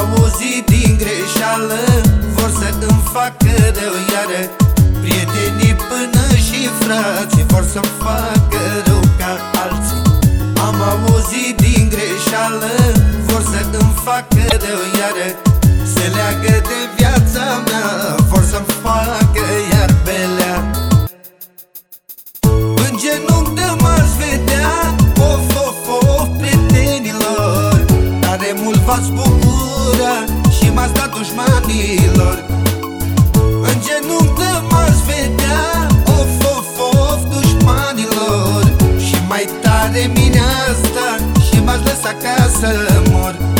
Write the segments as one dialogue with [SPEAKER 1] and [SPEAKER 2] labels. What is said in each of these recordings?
[SPEAKER 1] auzit din greșeală Vor să îmi facă rău iară Prietenii până și frații Vor să-mi facă rău ca alții. Am auzit din greșeală Vor să îmi facă rău iară Se leagă de viața mea Vor să-mi facă iar belea În genunchi de m-aș vedea Of, of, of, prietenilor Tare mult v-ați bucur bucura Și m-ați dat dușmanilor. În genunchi m-aș vedea Of, of, of, dușmanilor. Și mai tare mine asta Și m-aș lăsa ca să mor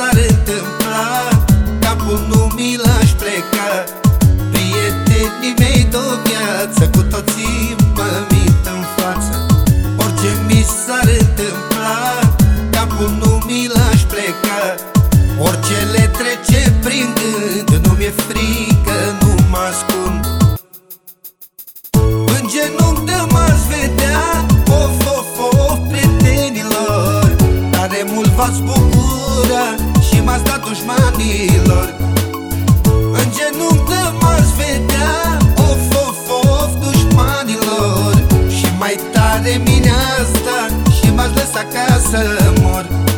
[SPEAKER 1] s-ar întâmpla Capul nu mi l-aș pleca. Prietenii mei de o viață Cu toții mă mit în față. Orice mi s-ar întâmpla Capul nu mi l-aș pleca. Orice le trece prin gând Nu mi-e frică, nu mă ascund. În genunchi de m-aș v-ați bucura Și m-ați dat dușmanilor. În genunchi de m-aș vedea Of, of, of, dușmanilor. Și mai tare mine asta Și m-aș lăsa ca să mor